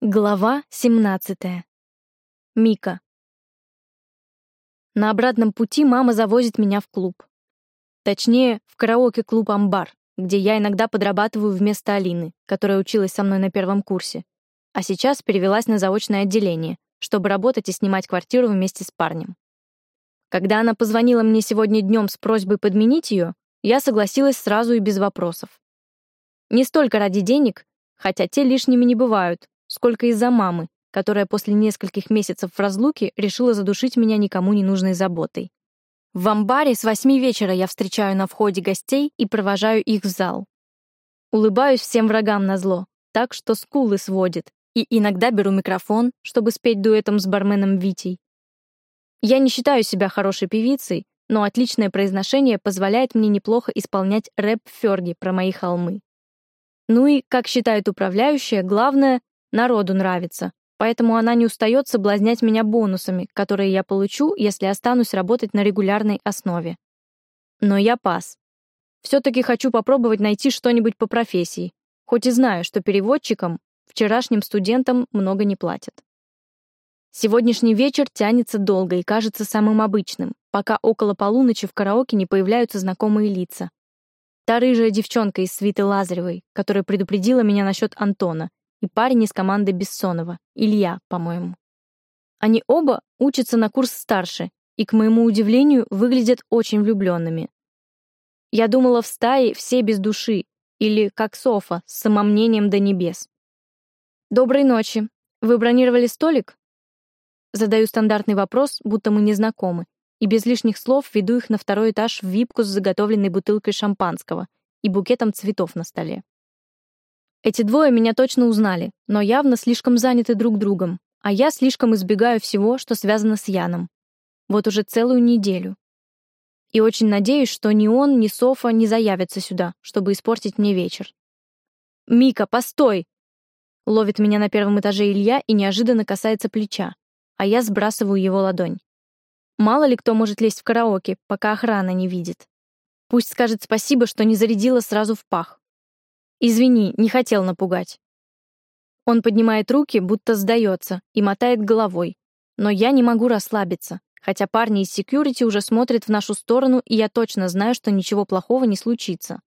Глава 17. Мика. На обратном пути мама завозит меня в клуб. Точнее, в караоке-клуб «Амбар», где я иногда подрабатываю вместо Алины, которая училась со мной на первом курсе, а сейчас перевелась на заочное отделение, чтобы работать и снимать квартиру вместе с парнем. Когда она позвонила мне сегодня днем с просьбой подменить ее, я согласилась сразу и без вопросов. Не столько ради денег, хотя те лишними не бывают, сколько из-за мамы, которая после нескольких месяцев в разлуке решила задушить меня никому не нужной заботой. В амбаре с восьми вечера я встречаю на входе гостей и провожаю их в зал. Улыбаюсь всем врагам на зло, так что скулы сводит, и иногда беру микрофон, чтобы спеть дуэтом с барменом Витей. Я не считаю себя хорошей певицей, но отличное произношение позволяет мне неплохо исполнять рэп Ферги про мои холмы. Ну и, как считает управляющая, главное Народу нравится, поэтому она не устает соблазнять меня бонусами, которые я получу, если останусь работать на регулярной основе. Но я пас. Все-таки хочу попробовать найти что-нибудь по профессии, хоть и знаю, что переводчикам, вчерашним студентам много не платят. Сегодняшний вечер тянется долго и кажется самым обычным, пока около полуночи в караоке не появляются знакомые лица. Та рыжая девчонка из свиты Лазаревой, которая предупредила меня насчет Антона, и парень из команды Бессонова, Илья, по-моему. Они оба учатся на курс старше и, к моему удивлению, выглядят очень влюбленными. Я думала, в стае все без души, или как Софа, с самомнением до небес. «Доброй ночи. Вы бронировали столик?» Задаю стандартный вопрос, будто мы не знакомы, и без лишних слов веду их на второй этаж в випку с заготовленной бутылкой шампанского и букетом цветов на столе. Эти двое меня точно узнали, но явно слишком заняты друг другом, а я слишком избегаю всего, что связано с Яном. Вот уже целую неделю. И очень надеюсь, что ни он, ни Софа не заявятся сюда, чтобы испортить мне вечер. «Мика, постой!» Ловит меня на первом этаже Илья и неожиданно касается плеча, а я сбрасываю его ладонь. Мало ли кто может лезть в караоке, пока охрана не видит. Пусть скажет спасибо, что не зарядила сразу в пах. Извини, не хотел напугать. Он поднимает руки, будто сдается, и мотает головой. Но я не могу расслабиться, хотя парни из секьюрити уже смотрят в нашу сторону, и я точно знаю, что ничего плохого не случится.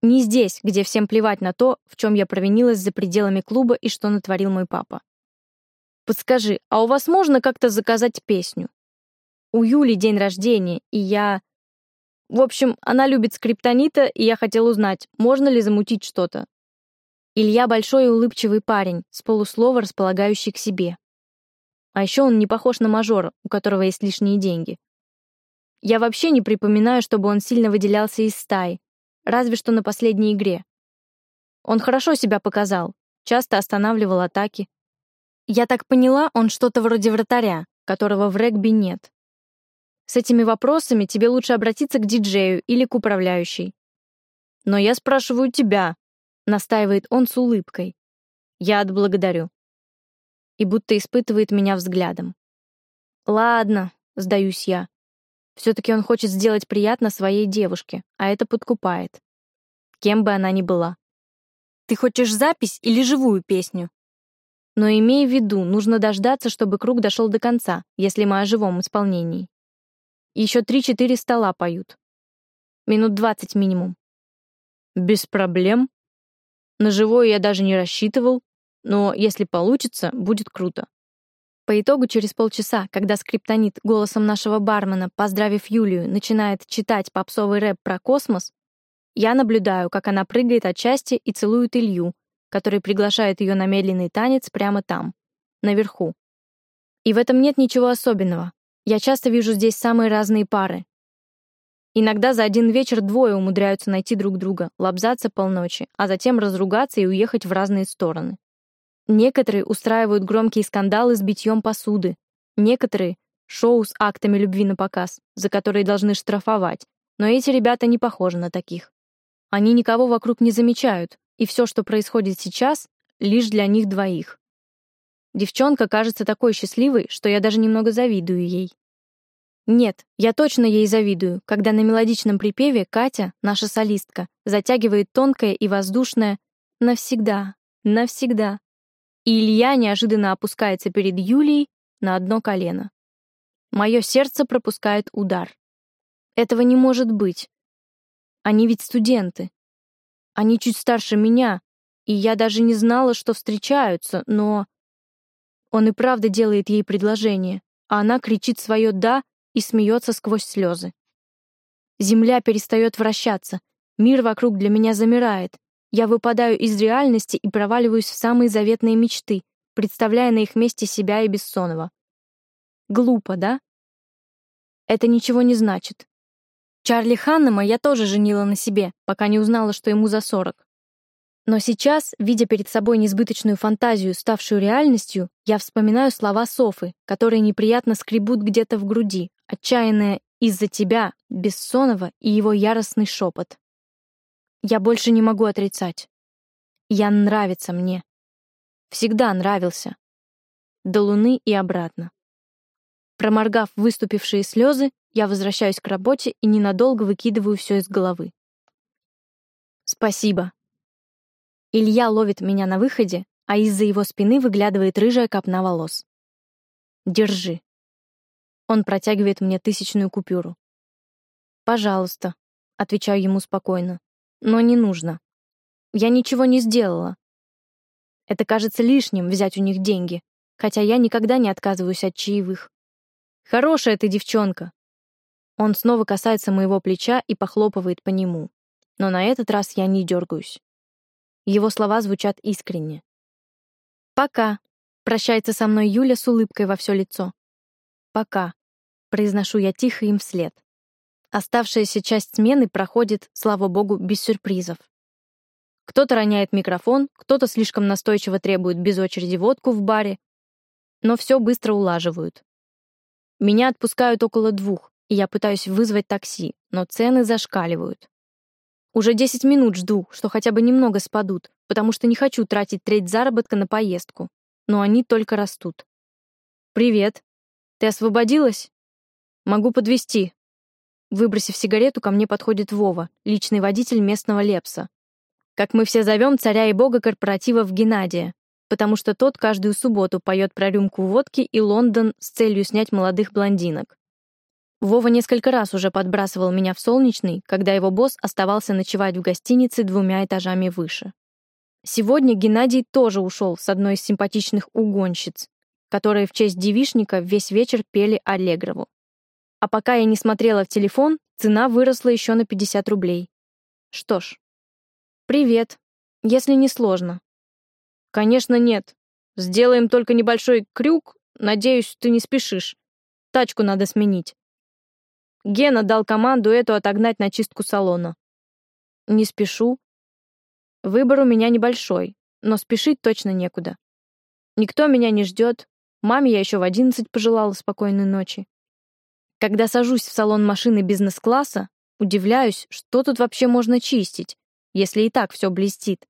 Не здесь, где всем плевать на то, в чем я провинилась за пределами клуба и что натворил мой папа. Подскажи, а у вас можно как-то заказать песню? У Юли день рождения, и я... В общем, она любит скриптонита, и я хотел узнать, можно ли замутить что-то. Илья большой и улыбчивый парень, с полуслова располагающий к себе. А еще он не похож на мажора, у которого есть лишние деньги. Я вообще не припоминаю, чтобы он сильно выделялся из стаи, разве что на последней игре. Он хорошо себя показал, часто останавливал атаки. Я так поняла, он что-то вроде вратаря, которого в регби нет. С этими вопросами тебе лучше обратиться к диджею или к управляющей. Но я спрашиваю тебя, настаивает он с улыбкой. Я отблагодарю. И будто испытывает меня взглядом. Ладно, сдаюсь я. Все-таки он хочет сделать приятно своей девушке, а это подкупает. Кем бы она ни была. Ты хочешь запись или живую песню? Но имей в виду, нужно дождаться, чтобы круг дошел до конца, если мы о живом исполнении. Еще три-четыре стола поют. Минут двадцать минимум. Без проблем. На живое я даже не рассчитывал, но если получится, будет круто. По итогу, через полчаса, когда скриптонит голосом нашего бармена, поздравив Юлию, начинает читать попсовый рэп про космос, я наблюдаю, как она прыгает от счастья и целует Илью, который приглашает ее на медленный танец прямо там, наверху. И в этом нет ничего особенного. Я часто вижу здесь самые разные пары. Иногда за один вечер двое умудряются найти друг друга, лобзаться полночи, а затем разругаться и уехать в разные стороны. Некоторые устраивают громкие скандалы с битьем посуды. Некоторые — шоу с актами любви на показ, за которые должны штрафовать. Но эти ребята не похожи на таких. Они никого вокруг не замечают, и все, что происходит сейчас, лишь для них двоих. Девчонка кажется такой счастливой, что я даже немного завидую ей. Нет, я точно ей завидую, когда на мелодичном припеве Катя, наша солистка, затягивает тонкое и воздушное «навсегда, навсегда». и Илья неожиданно опускается перед Юлией на одно колено. Мое сердце пропускает удар. Этого не может быть. Они ведь студенты. Они чуть старше меня, и я даже не знала, что встречаются, но... Он и правда делает ей предложение, а она кричит свое «да» и смеется сквозь слезы. Земля перестает вращаться, мир вокруг для меня замирает. Я выпадаю из реальности и проваливаюсь в самые заветные мечты, представляя на их месте себя и Бессонова. Глупо, да? Это ничего не значит. Чарли Ханнема я тоже женила на себе, пока не узнала, что ему за сорок. Но сейчас, видя перед собой несбыточную фантазию, ставшую реальностью, я вспоминаю слова Софы, которые неприятно скребут где-то в груди, отчаянная из-за тебя, Бессонова и его яростный шепот. Я больше не могу отрицать. Ян нравится мне. Всегда нравился. До луны и обратно. Проморгав выступившие слезы, я возвращаюсь к работе и ненадолго выкидываю все из головы. Спасибо. Илья ловит меня на выходе, а из-за его спины выглядывает рыжая копна волос. Держи. Он протягивает мне тысячную купюру. «Пожалуйста», — отвечаю ему спокойно. «Но не нужно. Я ничего не сделала. Это кажется лишним взять у них деньги, хотя я никогда не отказываюсь от чаевых. Хорошая ты девчонка». Он снова касается моего плеча и похлопывает по нему. Но на этот раз я не дергаюсь. Его слова звучат искренне. «Пока», — прощается со мной Юля с улыбкой во все лицо. «Пока», Произношу я тихо им вслед. Оставшаяся часть смены проходит, слава богу, без сюрпризов. Кто-то роняет микрофон, кто-то слишком настойчиво требует без очереди водку в баре, но все быстро улаживают. Меня отпускают около двух, и я пытаюсь вызвать такси, но цены зашкаливают. Уже 10 минут жду, что хотя бы немного спадут, потому что не хочу тратить треть заработка на поездку, но они только растут. «Привет. Ты освободилась?» Могу подвести. Выбросив сигарету, ко мне подходит Вова, личный водитель местного Лепса. Как мы все зовем царя и бога корпоратива в Геннадия, потому что тот каждую субботу поет про рюмку водки и Лондон с целью снять молодых блондинок. Вова несколько раз уже подбрасывал меня в солнечный, когда его босс оставался ночевать в гостинице двумя этажами выше. Сегодня Геннадий тоже ушел с одной из симпатичных угонщиц, которые в честь девишника весь вечер пели Аллегрову. А пока я не смотрела в телефон, цена выросла еще на 50 рублей. Что ж. Привет. Если не сложно. Конечно, нет. Сделаем только небольшой крюк. Надеюсь, ты не спешишь. Тачку надо сменить. Гена дал команду эту отогнать на чистку салона. Не спешу. Выбор у меня небольшой, но спешить точно некуда. Никто меня не ждет. Маме я еще в одиннадцать пожелала спокойной ночи. Когда сажусь в салон машины бизнес-класса, удивляюсь, что тут вообще можно чистить, если и так все блестит.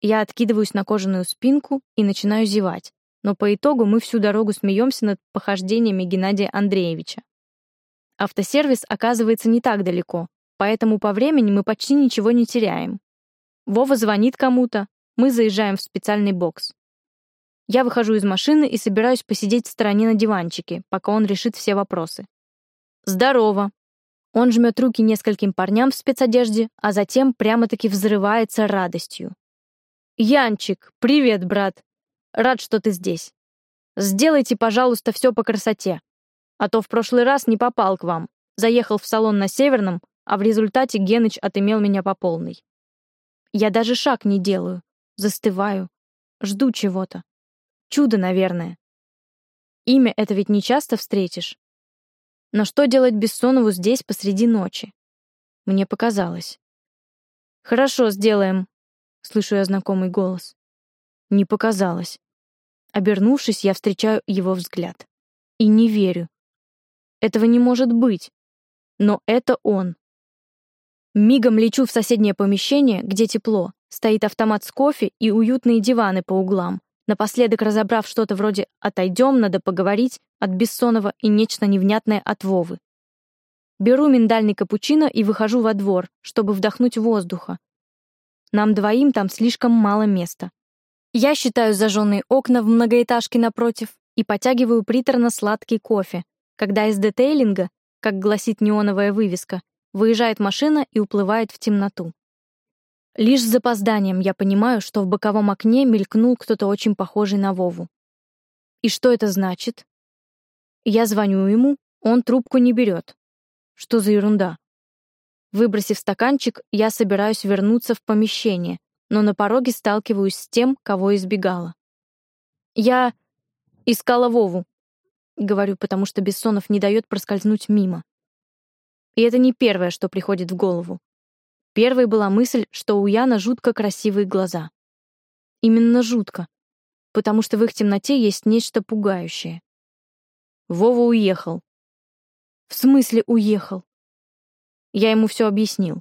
Я откидываюсь на кожаную спинку и начинаю зевать, но по итогу мы всю дорогу смеемся над похождениями Геннадия Андреевича. Автосервис оказывается не так далеко, поэтому по времени мы почти ничего не теряем. Вова звонит кому-то, мы заезжаем в специальный бокс. Я выхожу из машины и собираюсь посидеть в стороне на диванчике, пока он решит все вопросы. «Здорово!» Он жмет руки нескольким парням в спецодежде, а затем прямо-таки взрывается радостью. «Янчик, привет, брат! Рад, что ты здесь. Сделайте, пожалуйста, все по красоте. А то в прошлый раз не попал к вам. Заехал в салон на Северном, а в результате Геныч отымел меня по полной. Я даже шаг не делаю. Застываю. Жду чего-то. Чудо, наверное. Имя это ведь не часто встретишь. Но что делать Бессонову здесь посреди ночи? Мне показалось. «Хорошо, сделаем», — слышу я знакомый голос. Не показалось. Обернувшись, я встречаю его взгляд. И не верю. Этого не может быть. Но это он. Мигом лечу в соседнее помещение, где тепло. Стоит автомат с кофе и уютные диваны по углам. Напоследок разобрав что-то вроде «отойдем, надо поговорить» от Бессонова и нечто невнятное от Вовы. Беру миндальный капучино и выхожу во двор, чтобы вдохнуть воздуха. Нам двоим там слишком мало места. Я считаю зажженные окна в многоэтажке напротив и потягиваю приторно-сладкий кофе, когда из детейлинга, как гласит неоновая вывеска, выезжает машина и уплывает в темноту. Лишь с запозданием я понимаю, что в боковом окне мелькнул кто-то очень похожий на Вову. И что это значит? Я звоню ему, он трубку не берет. Что за ерунда? Выбросив стаканчик, я собираюсь вернуться в помещение, но на пороге сталкиваюсь с тем, кого избегала. Я искала Вову, говорю, потому что Бессонов не дает проскользнуть мимо. И это не первое, что приходит в голову. Первой была мысль, что у Яна жутко красивые глаза. Именно жутко, потому что в их темноте есть нечто пугающее. Вова уехал. В смысле уехал? Я ему все объяснил.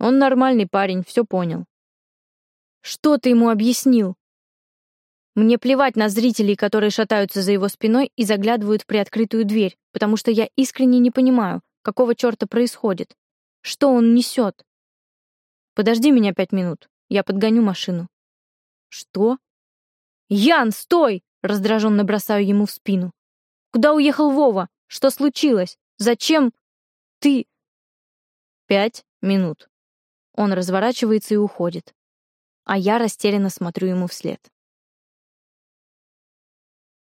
Он нормальный парень, все понял. Что ты ему объяснил? Мне плевать на зрителей, которые шатаются за его спиной и заглядывают в приоткрытую дверь, потому что я искренне не понимаю, какого черта происходит. Что он несет? Подожди меня пять минут, я подгоню машину. Что? Ян, стой! Раздраженно бросаю ему в спину. Куда уехал Вова? Что случилось? Зачем ты... Пять минут. Он разворачивается и уходит. А я растерянно смотрю ему вслед.